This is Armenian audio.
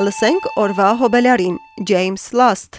Լսենք օրվա հոբելարին James Last